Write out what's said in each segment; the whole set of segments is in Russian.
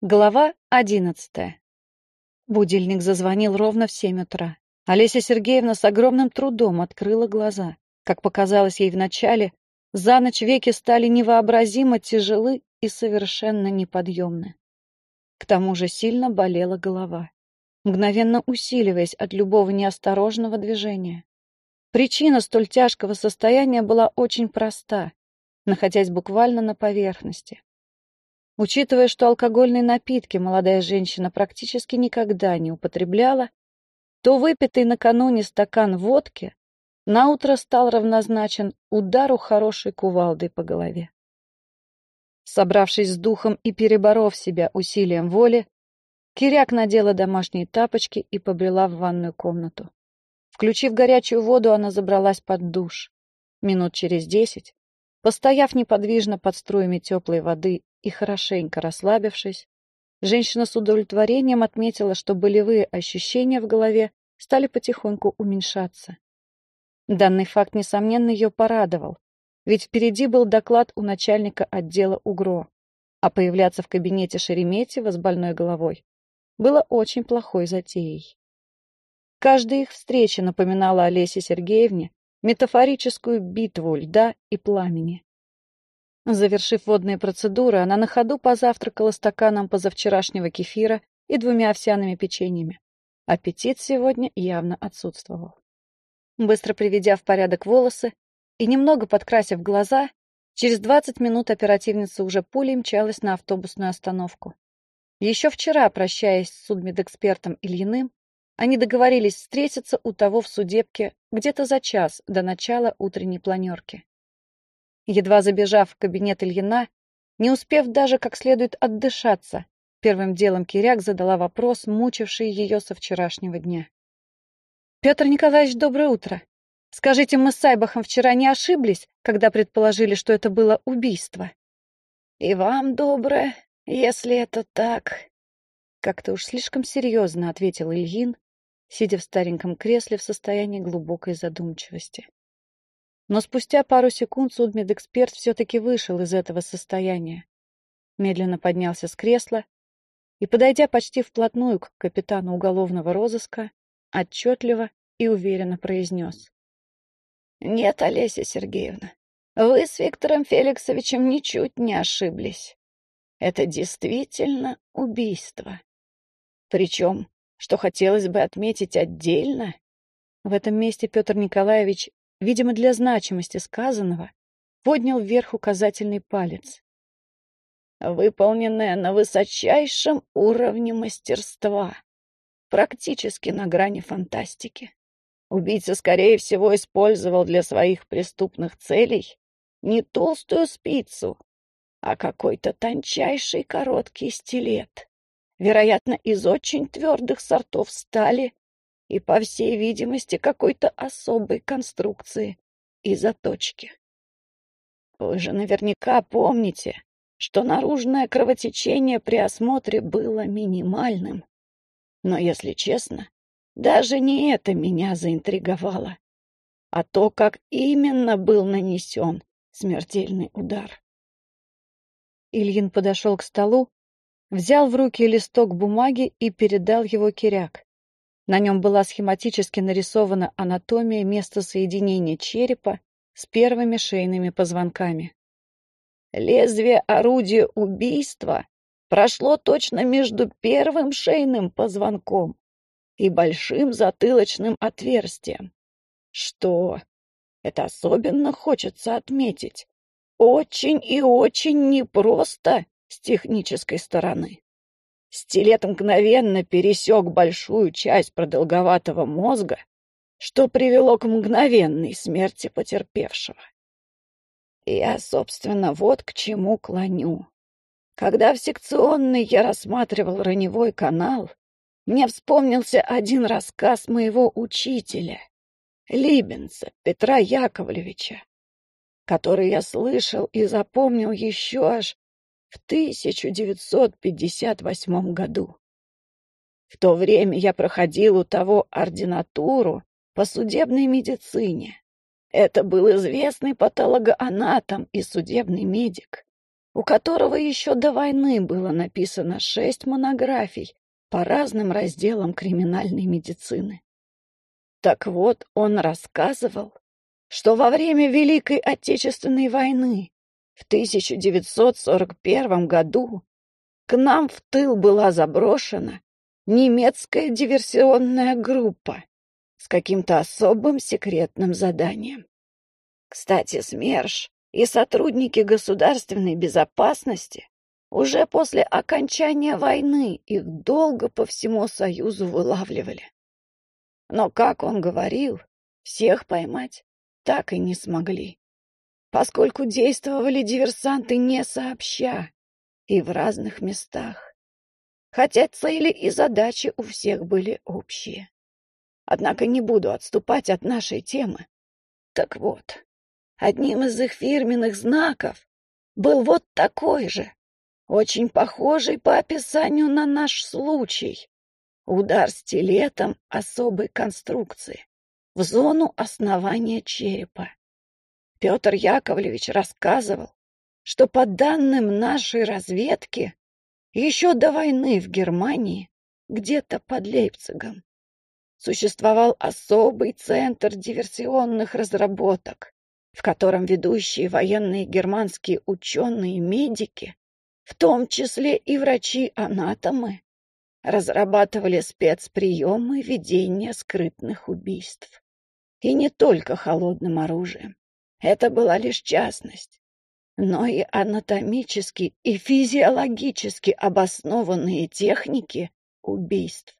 Глава одиннадцатая. Будильник зазвонил ровно в семь утра. Олеся Сергеевна с огромным трудом открыла глаза. Как показалось ей вначале, за ночь веки стали невообразимо тяжелы и совершенно неподъемны. К тому же сильно болела голова, мгновенно усиливаясь от любого неосторожного движения. Причина столь тяжкого состояния была очень проста, находясь буквально на поверхности. Учитывая, что алкогольные напитки молодая женщина практически никогда не употребляла, то выпитый накануне стакан водки наутро стал равнозначен удару хорошей кувалдой по голове. Собравшись с духом и переборов себя усилием воли, Киряк надела домашние тапочки и побрела в ванную комнату. Включив горячую воду, она забралась под душ. Минут через десять, постояв неподвижно под струями теплой воды и хорошенько расслабившись, женщина с удовлетворением отметила, что болевые ощущения в голове стали потихоньку уменьшаться. Данный факт, несомненно, ее порадовал, ведь впереди был доклад у начальника отдела УГРО, а появляться в кабинете Шереметьева с больной головой было очень плохой затеей. Каждая их встреча напоминала Олесе Сергеевне метафорическую битву льда и пламени. Завершив водные процедуры, она на ходу позавтракала стаканом позавчерашнего кефира и двумя овсяными печеньями. Аппетит сегодня явно отсутствовал. Быстро приведя в порядок волосы и немного подкрасив глаза, через 20 минут оперативница уже пулей мчалась на автобусную остановку. Еще вчера, прощаясь с судмедэкспертом Ильиным, они договорились встретиться у того в судебке где-то за час до начала утренней планерки. Едва забежав в кабинет Ильина, не успев даже как следует отдышаться, первым делом Киряк задала вопрос, мучивший ее со вчерашнего дня. «Петр Николаевич, доброе утро. Скажите, мы с Сайбахом вчера не ошиблись, когда предположили, что это было убийство?» «И вам доброе, если это так», — как-то уж слишком серьезно ответил Ильин, сидя в стареньком кресле в состоянии глубокой задумчивости. Но спустя пару секунд судмедэксперт все-таки вышел из этого состояния. Медленно поднялся с кресла и, подойдя почти вплотную к капитану уголовного розыска, отчетливо и уверенно произнес. «Нет, Олеся Сергеевна, вы с Виктором Феликсовичем ничуть не ошиблись. Это действительно убийство. Причем, что хотелось бы отметить отдельно, в этом месте Петр Николаевич видимо, для значимости сказанного, поднял вверх указательный палец. Выполненное на высочайшем уровне мастерства, практически на грани фантастики. Убийца, скорее всего, использовал для своих преступных целей не толстую спицу, а какой-то тончайший короткий стилет, вероятно, из очень твердых сортов стали и, по всей видимости, какой-то особой конструкции и заточки. Вы же наверняка помните, что наружное кровотечение при осмотре было минимальным. Но, если честно, даже не это меня заинтриговало, а то, как именно был нанесен смертельный удар. Ильин подошел к столу, взял в руки листок бумаги и передал его Киряк. На нем была схематически нарисована анатомия места соединения черепа с первыми шейными позвонками. Лезвие орудия убийства прошло точно между первым шейным позвонком и большим затылочным отверстием. Что, это особенно хочется отметить, очень и очень непросто с технической стороны. Стилет мгновенно пересек большую часть продолговатого мозга, что привело к мгновенной смерти потерпевшего. Я, собственно, вот к чему клоню. Когда в секционной я рассматривал раневой канал, мне вспомнился один рассказ моего учителя, Либенца Петра Яковлевича, который я слышал и запомнил еще аж в 1958 году. В то время я проходил у того ординатуру по судебной медицине. Это был известный патологоанатом и судебный медик. у которого еще до войны было написано шесть монографий по разным разделам криминальной медицины. Так вот, он рассказывал, что во время Великой Отечественной войны в 1941 году к нам в тыл была заброшена немецкая диверсионная группа с каким-то особым секретным заданием. Кстати, СМЕРШ и сотрудники государственной безопасности уже после окончания войны их долго по всему Союзу вылавливали. Но, как он говорил, всех поймать так и не смогли, поскольку действовали диверсанты не сообща и в разных местах, хотя цели и задачи у всех были общие. Однако не буду отступать от нашей темы. Так вот, одним из их фирменных знаков был вот такой же, очень похожий по описанию на наш случай. Удар стилетом особой конструкции в зону основания черепа. Петр Яковлевич рассказывал, что по данным нашей разведки, еще до войны в Германии, где-то под Лейпцигом, существовал особый центр диверсионных разработок, в котором ведущие военные германские ученые и медики в том числе и врачи-анатомы, разрабатывали спецприемы ведения скрытных убийств. И не только холодным оружием. Это была лишь частность, но и анатомически и физиологически обоснованные техники убийств.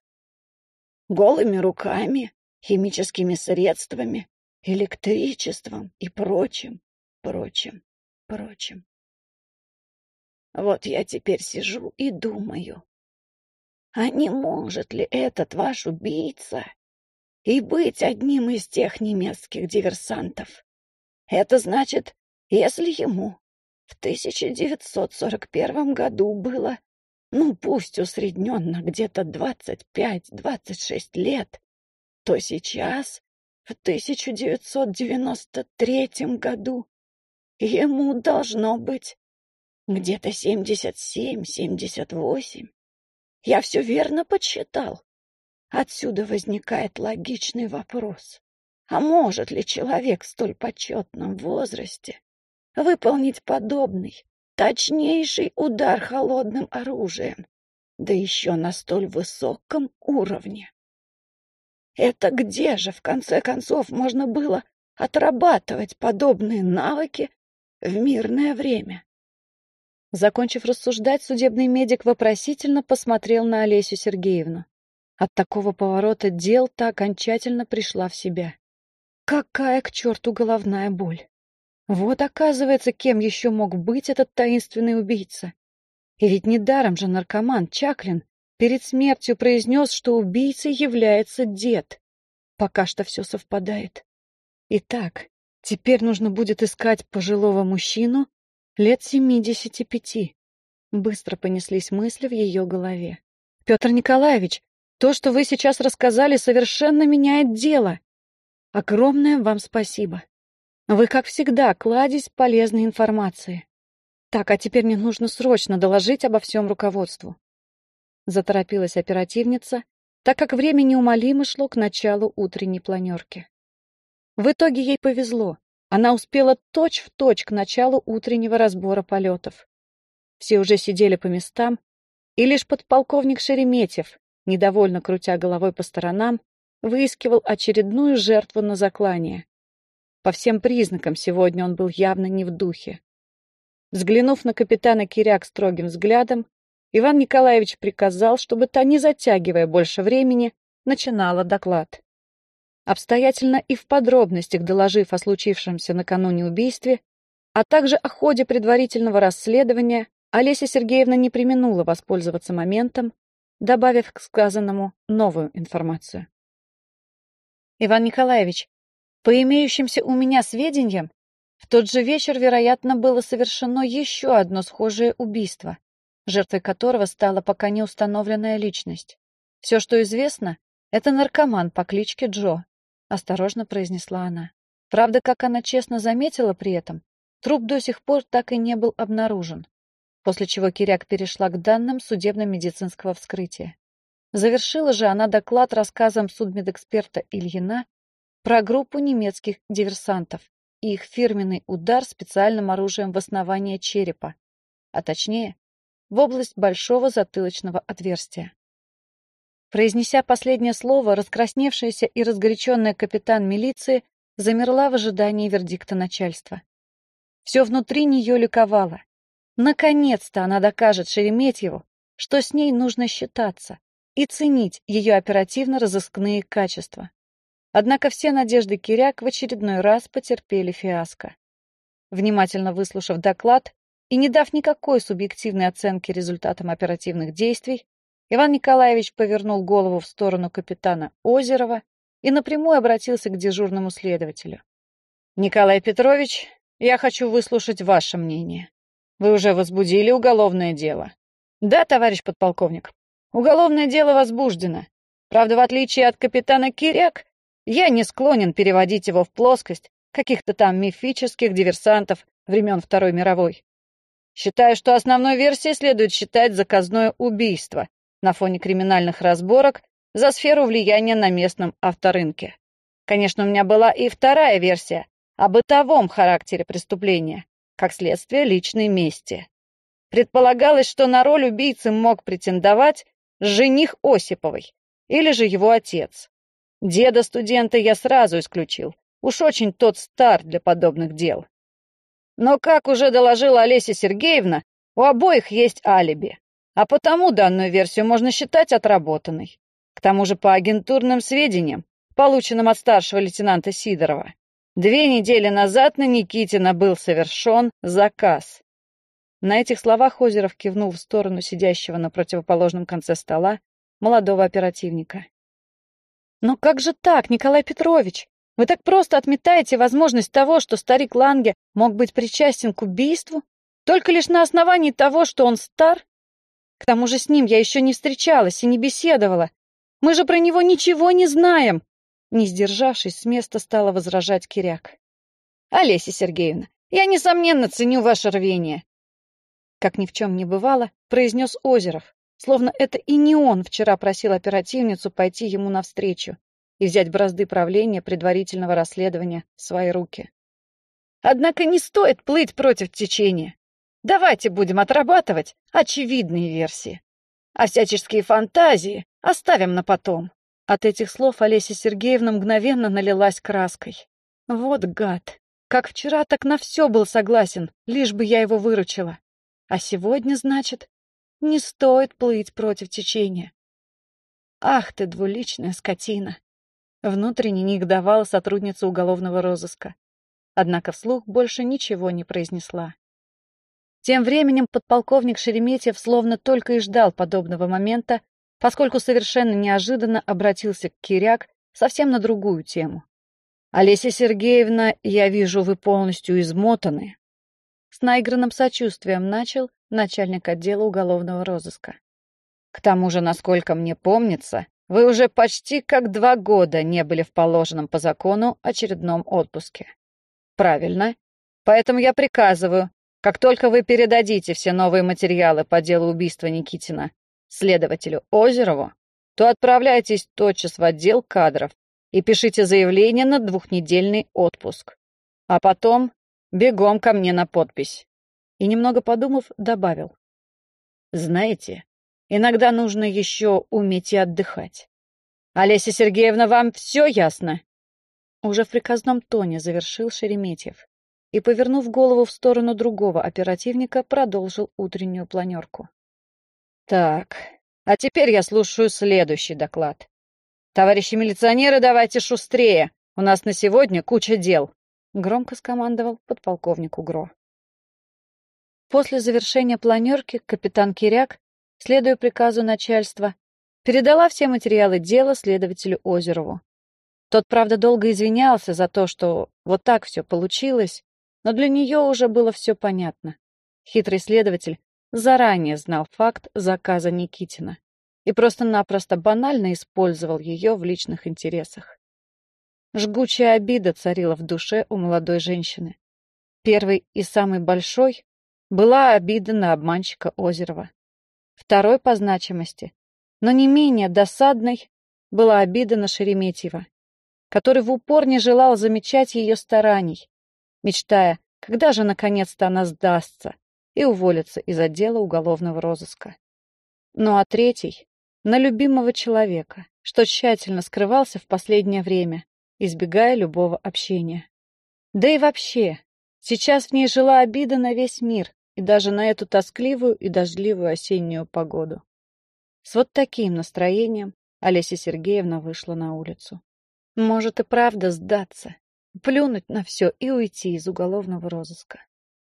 Голыми руками, химическими средствами, электричеством и прочим, прочим, прочим. Вот я теперь сижу и думаю, а не может ли этот ваш убийца и быть одним из тех немецких диверсантов? Это значит, если ему в 1941 году было, ну пусть усредненно где-то 25-26 лет, то сейчас, в 1993 году, ему должно быть где-то семьдесят семь, семьдесят восемь. Я все верно подсчитал. Отсюда возникает логичный вопрос. А может ли человек в столь почетном возрасте выполнить подобный, точнейший удар холодным оружием, да еще на столь высоком уровне? Это где же, в конце концов, можно было отрабатывать подобные навыки в мирное время? Закончив рассуждать, судебный медик вопросительно посмотрел на Олесю Сергеевну. От такого поворота дел та окончательно пришла в себя. Какая к черту головная боль! Вот, оказывается, кем еще мог быть этот таинственный убийца. И ведь недаром же наркоман Чаклин перед смертью произнес, что убийцей является дед. Пока что все совпадает. Итак, теперь нужно будет искать пожилого мужчину, лет семидесяти пяти. Быстро понеслись мысли в ее голове. Петр Николаевич, то, что вы сейчас рассказали, совершенно меняет дело. Огромное вам спасибо. Вы, как всегда, кладезь полезной информации. Так, а теперь мне нужно срочно доложить обо всем руководству. Заторопилась оперативница, так как время неумолимо шло к началу утренней планерки. В итоге ей повезло. Она успела точь-в-точь точь к началу утреннего разбора полетов. Все уже сидели по местам, и лишь подполковник Шереметьев, недовольно крутя головой по сторонам, выискивал очередную жертву на заклание. По всем признакам сегодня он был явно не в духе. Взглянув на капитана Киряк строгим взглядом, Иван Николаевич приказал, чтобы та, не затягивая больше времени, начинала доклад. Обстоятельно и в подробностях доложив о случившемся накануне убийстве, а также о ходе предварительного расследования, Олеся Сергеевна не применула воспользоваться моментом, добавив к сказанному новую информацию. «Иван Николаевич, по имеющимся у меня сведениям, в тот же вечер, вероятно, было совершено еще одно схожее убийство, жертвой которого стала пока не установленная личность. Все, что известно, это наркоман по кличке Джо, — осторожно произнесла она. Правда, как она честно заметила при этом, труп до сих пор так и не был обнаружен. после чего Киряк перешла к данным судебно-медицинского вскрытия. Завершила же она доклад рассказом судмедэксперта Ильина про группу немецких диверсантов и их фирменный удар специальным оружием в основание черепа, а точнее, в область большого затылочного отверстия. Произнеся последнее слово, раскрасневшаяся и разгоряченная капитан милиции замерла в ожидании вердикта начальства. Все внутри нее ликовало. Наконец-то она докажет Шереметьеву, что с ней нужно считаться и ценить ее оперативно-розыскные качества. Однако все надежды Киряк в очередной раз потерпели фиаско. Внимательно выслушав доклад и не дав никакой субъективной оценки результатам оперативных действий, Иван Николаевич повернул голову в сторону капитана Озерова и напрямую обратился к дежурному следователю. «Николай Петрович, я хочу выслушать ваше мнение. Вы уже возбудили уголовное дело?» «Да, товарищ подполковник. Уголовное дело возбуждено. Правда, в отличие от капитана Киряк, я не склонен переводить его в плоскость каких-то там мифических диверсантов времен Второй мировой. Считаю, что основной версией следует считать заказное убийство на фоне криминальных разборок за сферу влияния на местном авторынке. Конечно, у меня была и вторая версия о бытовом характере преступления, как следствие личной мести. Предполагалось, что на роль убийцы мог претендовать жених Осиповой или же его отец. Деда студента я сразу исключил. Уж очень тот стар для подобных дел. Но, как уже доложила Олеся Сергеевна, у обоих есть алиби, а потому данную версию можно считать отработанной. К тому же по агентурным сведениям, полученным от старшего лейтенанта Сидорова, две недели назад на Никитина был совершен заказ. На этих словах Озеров кивнул в сторону сидящего на противоположном конце стола молодого оперативника. «Но как же так, Николай Петрович? Вы так просто отметаете возможность того, что старик Ланге мог быть причастен к убийству, только лишь на основании того, что он стар? К тому же с ним я еще не встречалась и не беседовала. Мы же про него ничего не знаем!» Не сдержавшись, с места стала возражать Киряк. «Олеся Сергеевна, я, несомненно, ценю ваше рвение. Как ни в чем не бывало, произнес Озеров, словно это и не он вчера просил оперативницу пойти ему навстречу и взять бразды правления предварительного расследования в свои руки. Однако не стоит плыть против течения. Давайте будем отрабатывать очевидные версии. А всяческие фантазии оставим на потом. От этих слов Олеся Сергеевна мгновенно налилась краской. Вот гад. Как вчера, так на все был согласен, лишь бы я его выручила. А сегодня, значит, не стоит плыть против течения. Ах ты, двуличная скотина! Внутренне негодовала сотрудница уголовного розыска. Однако вслух больше ничего не произнесла. Тем временем подполковник Шереметьев словно только и ждал подобного момента, поскольку совершенно неожиданно обратился к Киряк совсем на другую тему. «Олеся Сергеевна, я вижу, вы полностью измотаны. С наигранным сочувствием начал начальник отдела уголовного розыска. К тому же, насколько мне помнится, вы уже почти как два года не были в положенном по закону очередном отпуске. Правильно. Поэтому я приказываю, как только вы передадите все новые материалы по делу убийства Никитина следователю Озерову, то отправляйтесь тотчас в отдел кадров и пишите заявление на двухнедельный отпуск. А потом Бегом ко мне на подпись. И немного подумав, добавил. Знаете, иногда нужно еще уметь и отдыхать. Олеся Сергеевна, вам все ясно? Уже в приказном тоне завершил Шереметьев и, повернув голову в сторону другого оперативника, продолжил утреннюю планерку. Так, а теперь я слушаю следующий доклад. Товарищи милиционеры, давайте шустрее. У нас на сегодня куча дел. — громко скомандовал подполковник Угро. После завершения планерки капитан Киряк, следуя приказу начальства, передала все материалы дела следователю Озерову. Тот, правда, долго извинялся за то, что вот так все получилось, но для нее уже было все понятно. Хитрый следователь заранее знал факт заказа Никитина и просто-напросто банально использовал ее в личных интересах. Жгучая обида царила в душе у молодой женщины. Первый и самый большой была обида на обманщика Озерова. Второй по значимости, но не менее досадной, была обида на Шереметьева, который в упор не желал замечать ее стараний, мечтая, когда же наконец-то она сдастся и уволится из отдела уголовного розыска. Ну а третий — на любимого человека, что тщательно скрывался в последнее время, избегая любого общения. Да и вообще, сейчас в ней жила обида на весь мир и даже на эту тоскливую и дождливую осеннюю погоду. С вот таким настроением Олеся Сергеевна вышла на улицу. Может и правда сдаться, плюнуть на все и уйти из уголовного розыска.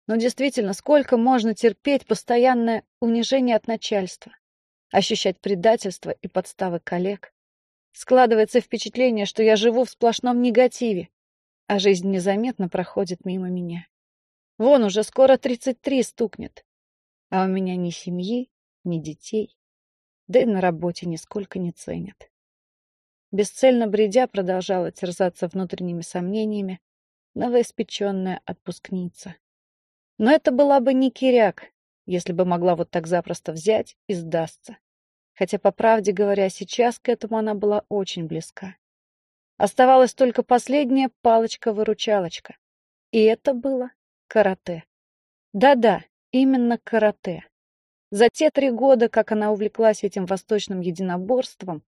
Но действительно, сколько можно терпеть постоянное унижение от начальства, ощущать предательство и подставы коллег? Складывается впечатление, что я живу в сплошном негативе, а жизнь незаметно проходит мимо меня. Вон уже скоро 33 стукнет, а у меня ни семьи, ни детей, да и на работе нисколько не ценят. Бесцельно бредя продолжала терзаться внутренними сомнениями новоиспеченная отпускница. Но это была бы не Киряк, если бы могла вот так запросто взять и сдастся. Хотя, по правде говоря, сейчас к этому она была очень близка. Оставалась только последняя палочка-выручалочка. И это было карате. Да-да, именно карате. За те три года, как она увлеклась этим восточным единоборством,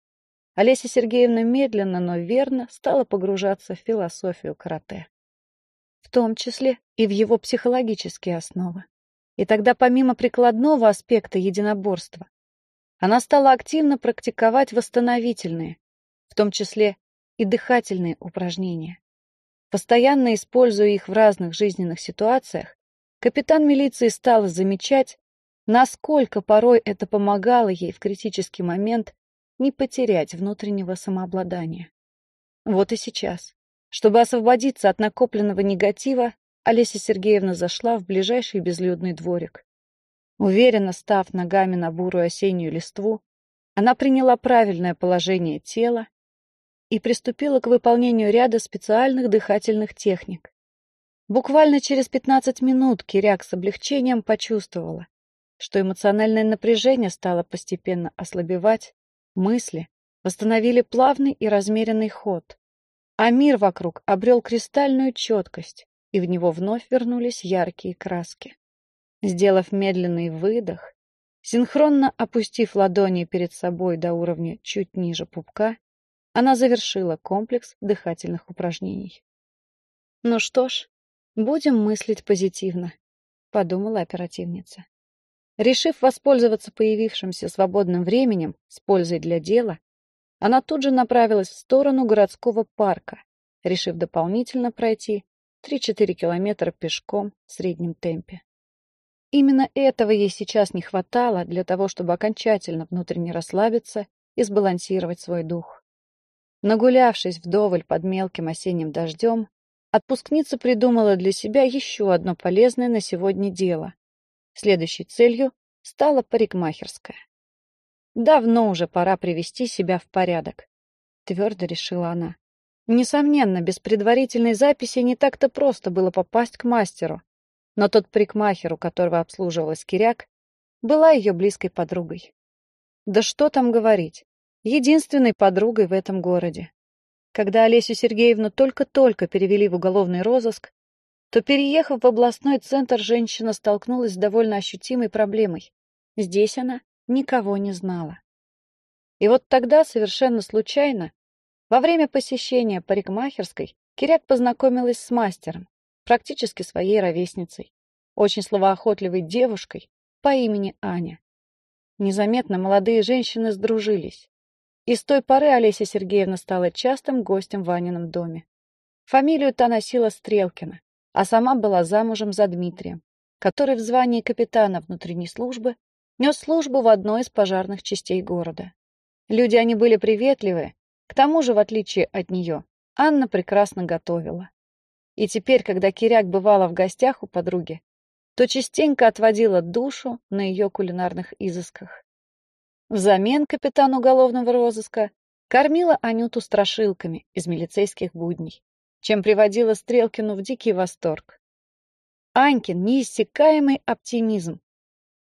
Олеся Сергеевна медленно, но верно стала погружаться в философию карате. В том числе и в его психологические основы. И тогда помимо прикладного аспекта единоборства, она стала активно практиковать восстановительные, в том числе и дыхательные упражнения. Постоянно используя их в разных жизненных ситуациях, капитан милиции стала замечать, насколько порой это помогало ей в критический момент не потерять внутреннего самообладания. Вот и сейчас. Чтобы освободиться от накопленного негатива, Олеся Сергеевна зашла в ближайший безлюдный дворик. Уверенно став ногами на бурую осеннюю листву, она приняла правильное положение тела и приступила к выполнению ряда специальных дыхательных техник. Буквально через 15 минут Киряк с облегчением почувствовала, что эмоциональное напряжение стало постепенно ослабевать, Мысли восстановили плавный и размеренный ход, а мир вокруг обрел кристальную четкость, и в него вновь вернулись яркие краски. Сделав медленный выдох, синхронно опустив ладони перед собой до уровня чуть ниже пупка, она завершила комплекс дыхательных упражнений. «Ну что ж, будем мыслить позитивно», — подумала оперативница. Решив воспользоваться появившимся свободным временем с пользой для дела, она тут же направилась в сторону городского парка, решив дополнительно пройти 3-4 километра пешком в среднем темпе. Именно этого ей сейчас не хватало для того, чтобы окончательно внутренне расслабиться и сбалансировать свой дух. Нагулявшись вдоволь под мелким осенним дождем, отпускница придумала для себя еще одно полезное на сегодня дело Следующей целью стала парикмахерская. Давно уже пора привести себя в порядок, твердо решила она. Несомненно, без предварительной записи не так-то просто было попасть к мастеру, но тот парикмахер, у которого обслуживалась Киряк, была ее близкой подругой. Да что там говорить, единственной подругой в этом городе. Когда Олесю Сергеевну только-только перевели в уголовный розыск, то, переехав в областной центр, женщина столкнулась с довольно ощутимой проблемой. Здесь она никого не знала. И вот тогда, совершенно случайно, во время посещения парикмахерской, Киряк познакомилась с мастером, практически своей ровесницей, очень словоохотливой девушкой по имени Аня. Незаметно молодые женщины сдружились. И с той поры Олеся Сергеевна стала частым гостем в Ванином доме. Фамилию та носила Стрелкина, а сама была замужем за Дмитрием, который в звании капитана внутренней службы нес службу в одной из пожарных частей города. Люди они были приветливые, к тому же, в отличие от нее, Анна прекрасно готовила. И теперь, когда Киряк бывала в гостях у подруги, то частенько отводила душу на ее кулинарных изысках. Взамен капитан уголовного розыска кормила Анюту страшилками из милицейских будней чем приводила Стрелкину в дикий восторг. Анькин неиссякаемый оптимизм.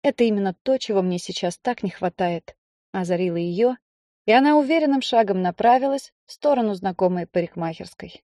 Это именно то, чего мне сейчас так не хватает. Озарила ее, и она уверенным шагом направилась в сторону знакомой парикмахерской.